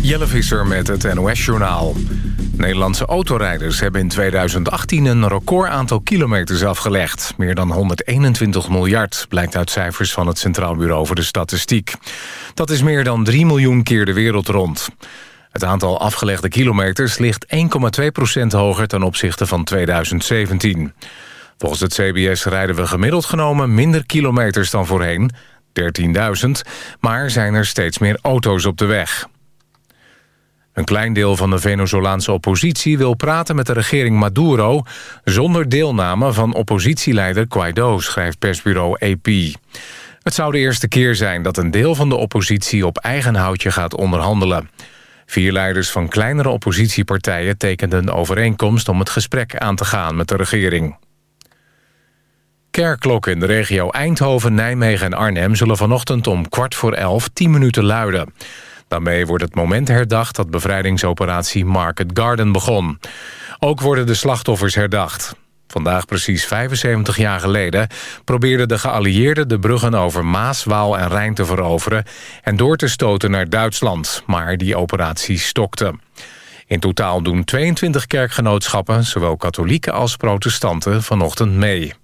Jelle Visser met het NOS-journaal. Nederlandse autorijders hebben in 2018 een record aantal kilometers afgelegd. Meer dan 121 miljard, blijkt uit cijfers van het Centraal Bureau voor de Statistiek. Dat is meer dan 3 miljoen keer de wereld rond. Het aantal afgelegde kilometers ligt 1,2% hoger ten opzichte van 2017. Volgens het CBS rijden we gemiddeld genomen minder kilometers dan voorheen... 13.000, maar zijn er steeds meer auto's op de weg. Een klein deel van de Venezolaanse oppositie wil praten met de regering Maduro... zonder deelname van oppositieleider Guaido, schrijft persbureau AP. Het zou de eerste keer zijn dat een deel van de oppositie op eigen houtje gaat onderhandelen. Vier leiders van kleinere oppositiepartijen tekenden een overeenkomst... om het gesprek aan te gaan met de regering. Kerkklokken in de regio Eindhoven, Nijmegen en Arnhem... zullen vanochtend om kwart voor elf tien minuten luiden. Daarmee wordt het moment herdacht dat bevrijdingsoperatie Market Garden begon. Ook worden de slachtoffers herdacht. Vandaag precies 75 jaar geleden probeerden de geallieerden de bruggen over Maas, Waal en Rijn te veroveren en door te stoten naar Duitsland, maar die operatie stokte. In totaal doen 22 kerkgenootschappen, zowel katholieken als protestanten, vanochtend mee.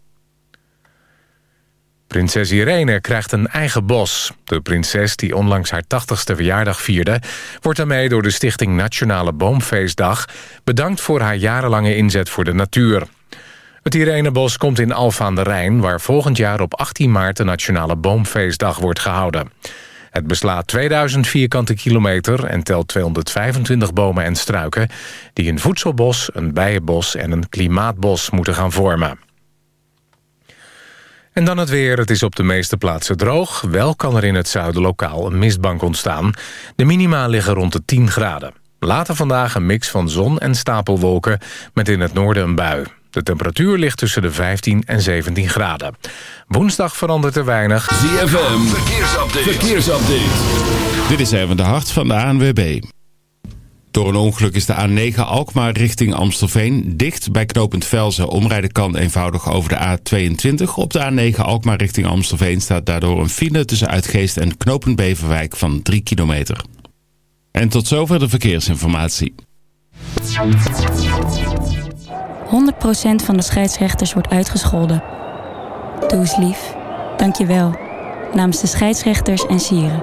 Prinses Irene krijgt een eigen bos. De prinses, die onlangs haar 80ste verjaardag vierde... wordt daarmee door de stichting Nationale Boomfeestdag... bedankt voor haar jarenlange inzet voor de natuur. Het Irenebos komt in Alfa aan de Rijn... waar volgend jaar op 18 maart de Nationale Boomfeestdag wordt gehouden. Het beslaat 2000 vierkante kilometer en telt 225 bomen en struiken... die een voedselbos, een bijenbos en een klimaatbos moeten gaan vormen. En dan het weer. Het is op de meeste plaatsen droog. Wel kan er in het zuiden lokaal een mistbank ontstaan. De minima liggen rond de 10 graden. Later vandaag een mix van zon en stapelwolken... met in het noorden een bui. De temperatuur ligt tussen de 15 en 17 graden. Woensdag verandert er weinig. ZFM, verkeersupdate. verkeersupdate. Dit is even de hart van de ANWB. Door een ongeluk is de A9 Alkmaar richting Amstelveen dicht. Bij knooppunt Velzen omrijden kan eenvoudig over de A22. Op de A9 Alkmaar richting Amstelveen staat daardoor een file tussen Uitgeest en knooppunt Beverwijk van 3 kilometer. En tot zover de verkeersinformatie. 100% van de scheidsrechters wordt uitgescholden. Doe eens lief. Dank je wel. Namens de scheidsrechters en sieren.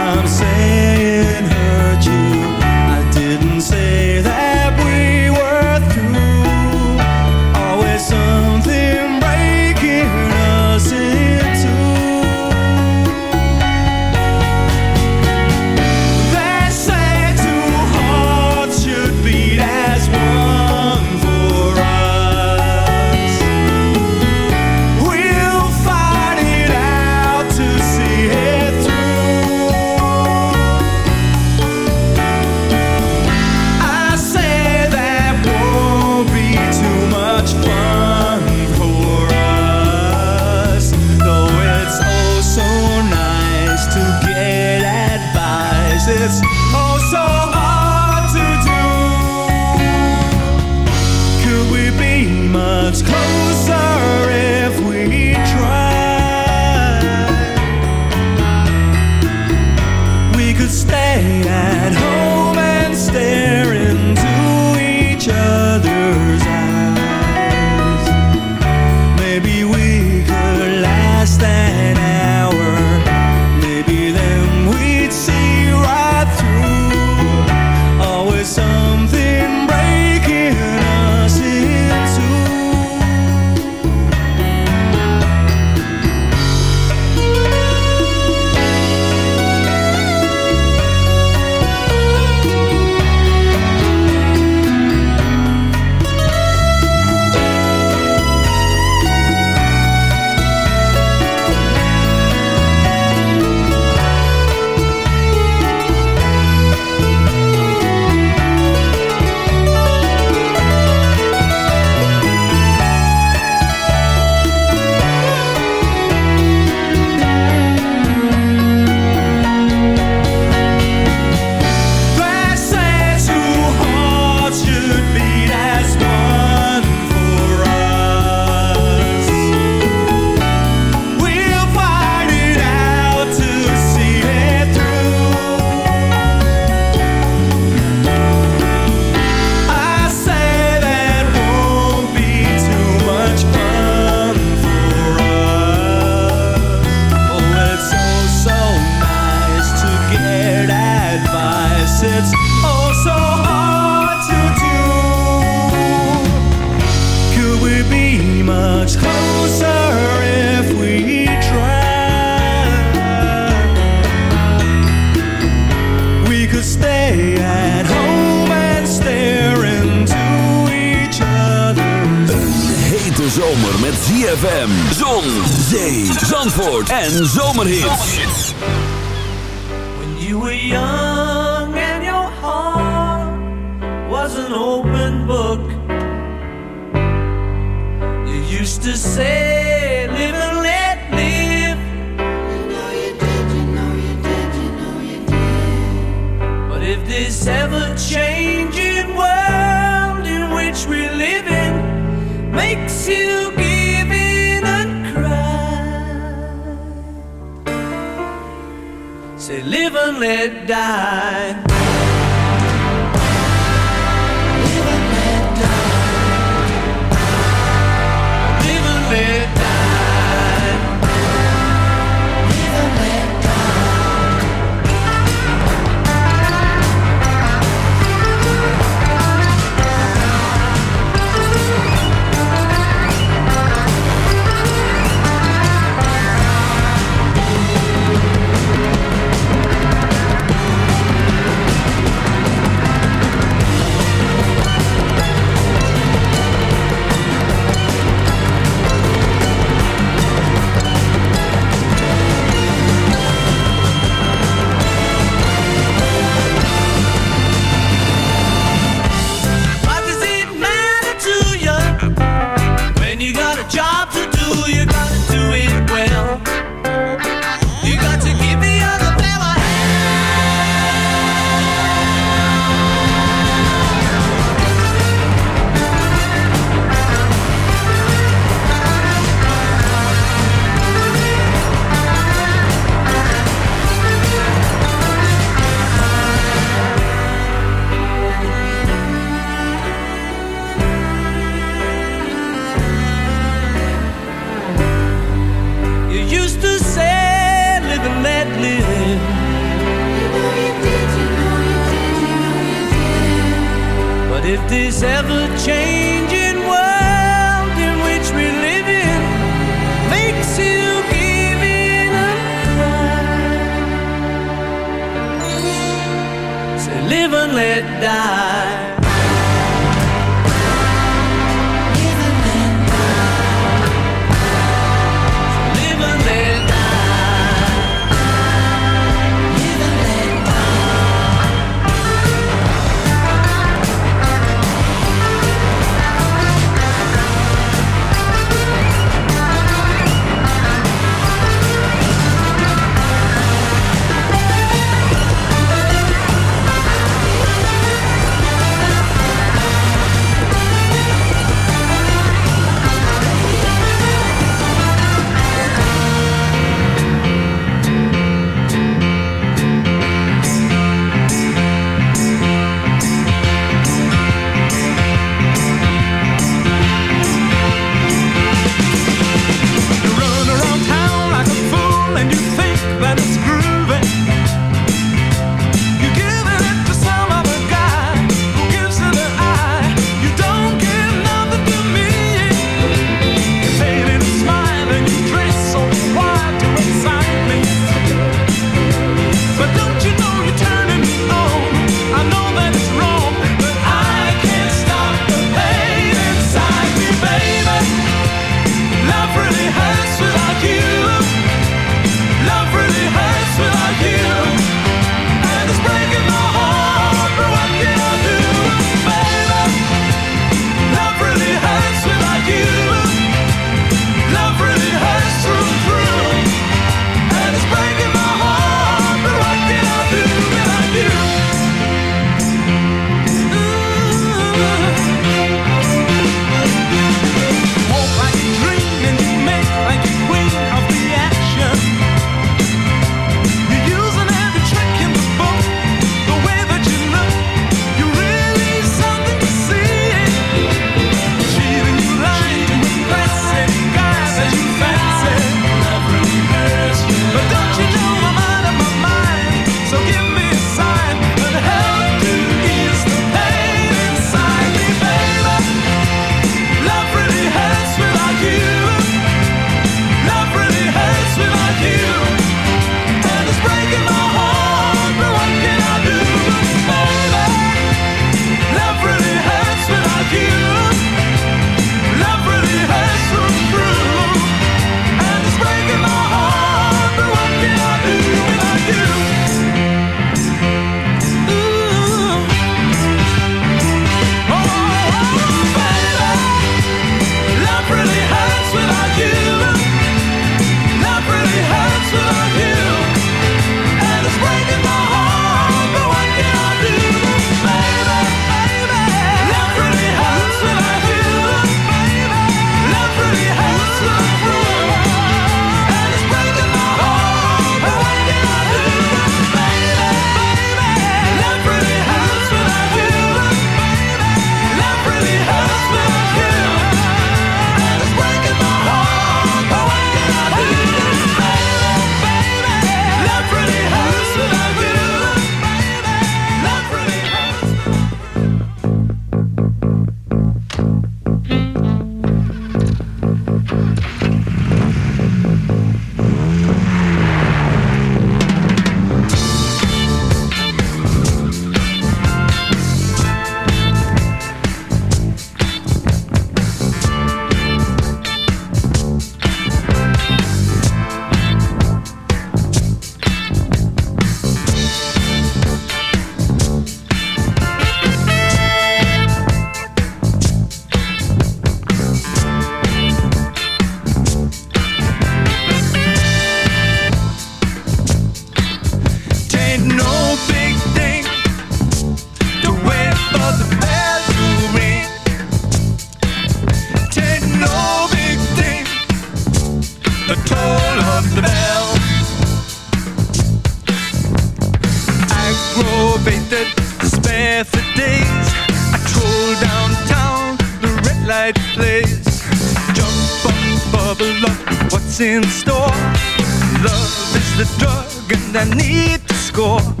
Drug, and I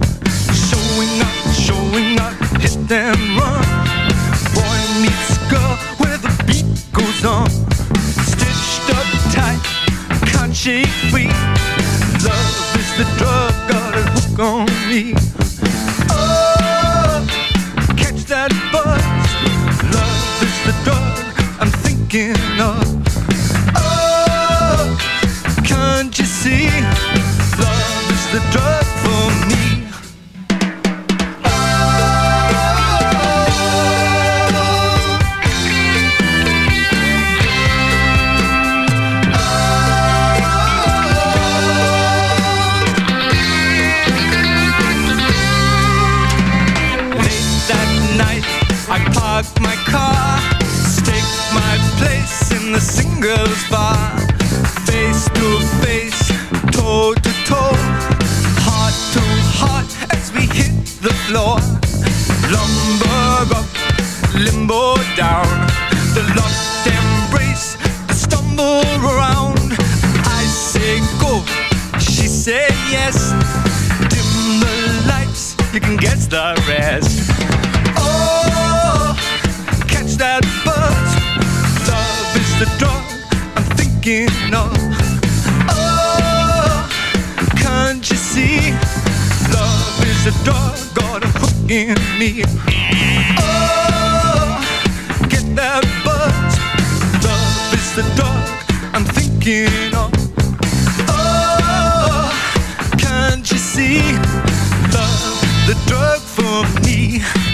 Love is the drug, got a hook in me. Oh, get that buzz. Love is the drug I'm thinking of. Oh, can't you see? Love, the drug for me.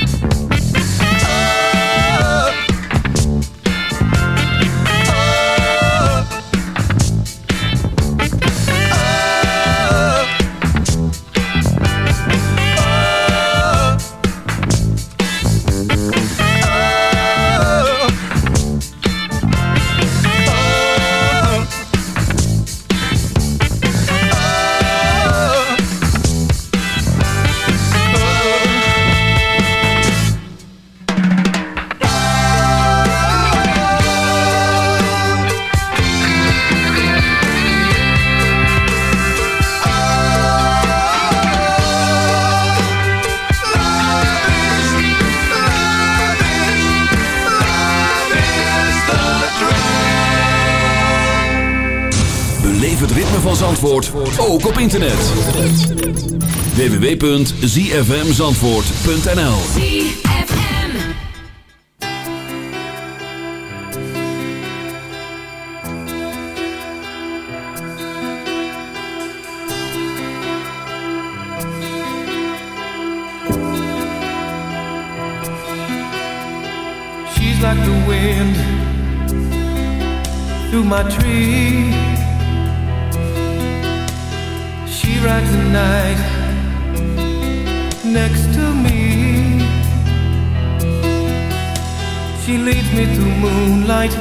Ook op internet. www.zfmzandvoort.nl She's like the wind through my tree. She rides the night next to me. She leads me to moonlight,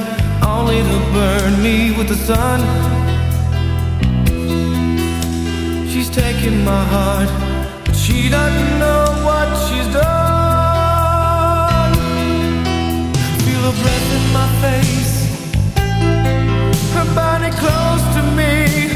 only to burn me with the sun. She's taking my heart, but she doesn't know what she's done. Feel her breath in my face, her body close to me.